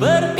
Berpikir